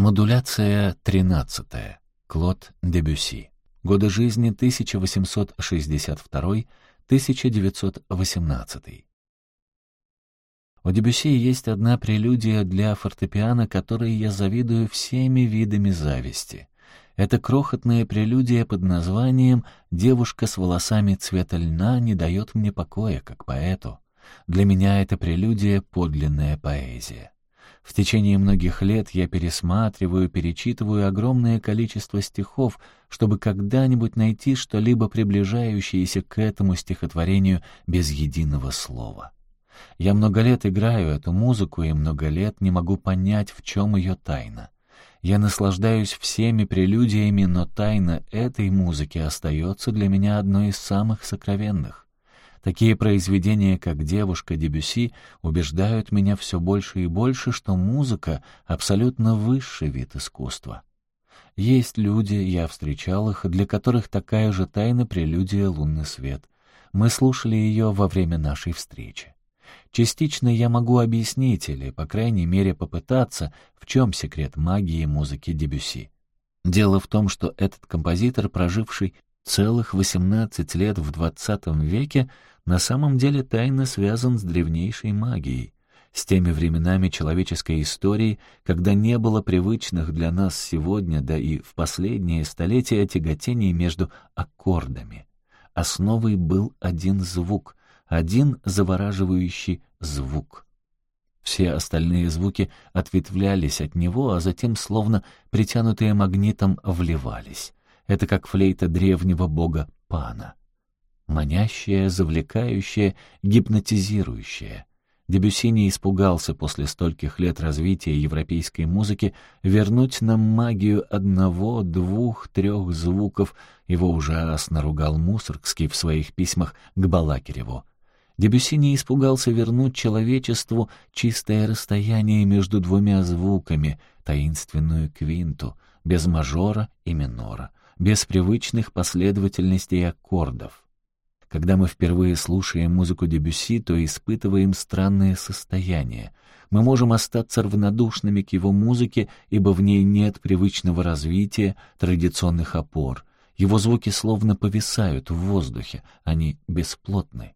Модуляция 13. Клод Дебюси. Годы жизни 1862-1918. У Дебюси есть одна прелюдия для фортепиано, которой я завидую всеми видами зависти. Это крохотная прелюдия под названием «Девушка с волосами цвета льна не дает мне покоя, как поэту». Для меня эта прелюдия — подлинная поэзия. В течение многих лет я пересматриваю, перечитываю огромное количество стихов, чтобы когда-нибудь найти что-либо приближающееся к этому стихотворению без единого слова. Я много лет играю эту музыку и много лет не могу понять, в чем ее тайна. Я наслаждаюсь всеми прелюдиями, но тайна этой музыки остается для меня одной из самых сокровенных. Такие произведения, как «Девушка Дебюси», убеждают меня все больше и больше, что музыка — абсолютно высший вид искусства. Есть люди, я встречал их, для которых такая же тайна прелюдия «Лунный свет». Мы слушали ее во время нашей встречи. Частично я могу объяснить или, по крайней мере, попытаться, в чем секрет магии музыки Дебюси. Дело в том, что этот композитор, проживший целых 18 лет в XX веке, на самом деле тайно связан с древнейшей магией, с теми временами человеческой истории, когда не было привычных для нас сегодня, да и в последние столетия тяготений между аккордами. Основой был один звук, один завораживающий звук. Все остальные звуки ответвлялись от него, а затем, словно притянутые магнитом, вливались. Это как флейта древнего бога Пана. Манящая, завлекающая, гипнотизирующая. Дебюсси не испугался после стольких лет развития европейской музыки вернуть нам магию одного, двух, трех звуков. Его ужасно ругал Мусоргский в своих письмах к Балакиреву. Дебюсси не испугался вернуть человечеству чистое расстояние между двумя звуками, таинственную квинту, без мажора и минора, без привычных последовательностей аккордов. Когда мы впервые слушаем музыку Дебюсси, то испытываем странное состояние. Мы можем остаться равнодушными к его музыке, ибо в ней нет привычного развития, традиционных опор. Его звуки словно повисают в воздухе, они бесплотны.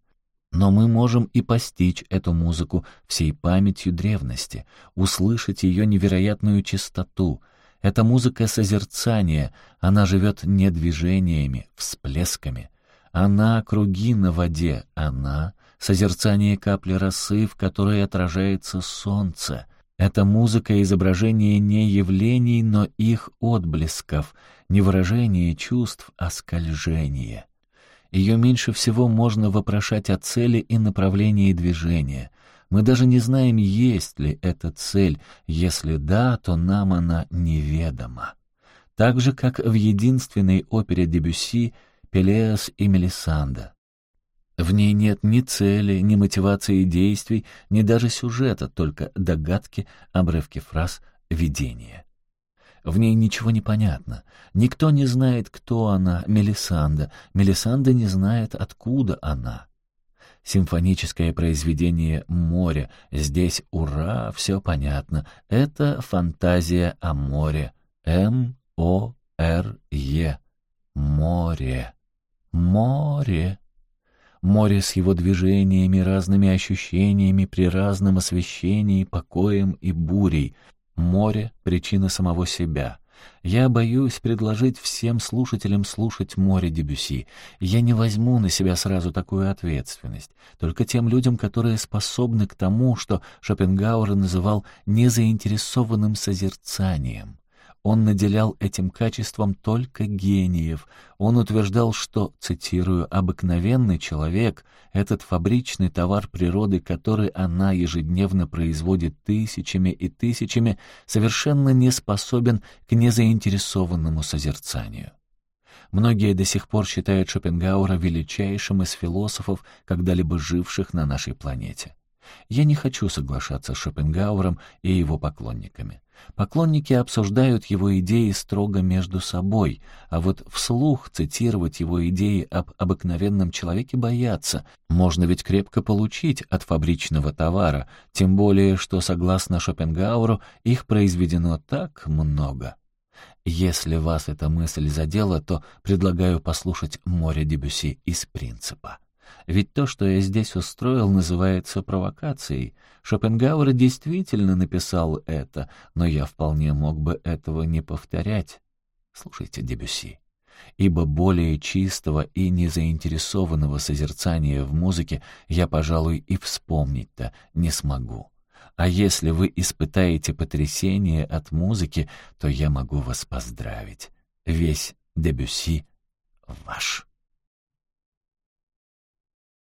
Но мы можем и постичь эту музыку всей памятью древности, услышать ее невероятную чистоту. Это музыка созерцания, она живет не движениями, всплесками. Она — круги на воде, она — созерцание капли росы, в которой отражается солнце. Это музыка изображения не явлений, но их отблесков, не выражение чувств, а скольжение. Ее меньше всего можно вопрошать о цели и направлении движения. Мы даже не знаем, есть ли эта цель. Если да, то нам она неведома. Так же, как в единственной опере Дебюсси Пелеас и Мелисанда. В ней нет ни цели, ни мотивации действий, ни даже сюжета, только догадки, обрывки фраз, видения. В ней ничего не понятно. Никто не знает, кто она, Мелисанда. Мелисанда не знает, откуда она. Симфоническое произведение «Море». Здесь ура, все понятно. Это фантазия о море. М-О-Р-Е. Море. Море. Море с его движениями, разными ощущениями при разном освещении, покоем и бурей. Море — причина самого себя. Я боюсь предложить всем слушателям слушать море Дебюсси. Я не возьму на себя сразу такую ответственность. Только тем людям, которые способны к тому, что Шопенгауэр называл незаинтересованным созерцанием. Он наделял этим качеством только гениев. Он утверждал, что, цитирую, «обыкновенный человек, этот фабричный товар природы, который она ежедневно производит тысячами и тысячами, совершенно не способен к незаинтересованному созерцанию». Многие до сих пор считают Шопенгауэра величайшим из философов, когда-либо живших на нашей планете. Я не хочу соглашаться с Шопенгауэром и его поклонниками. Поклонники обсуждают его идеи строго между собой, а вот вслух цитировать его идеи об обыкновенном человеке боятся. Можно ведь крепко получить от фабричного товара, тем более, что, согласно Шопенгауэру, их произведено так много. Если вас эта мысль задела, то предлагаю послушать «Море Дебюси» из принципа. Ведь то, что я здесь устроил, называется провокацией. Шопенгауэр действительно написал это, но я вполне мог бы этого не повторять. Слушайте, Дебюси. Ибо более чистого и незаинтересованного созерцания в музыке я, пожалуй, и вспомнить-то не смогу. А если вы испытаете потрясение от музыки, то я могу вас поздравить. Весь Дебюси ваш.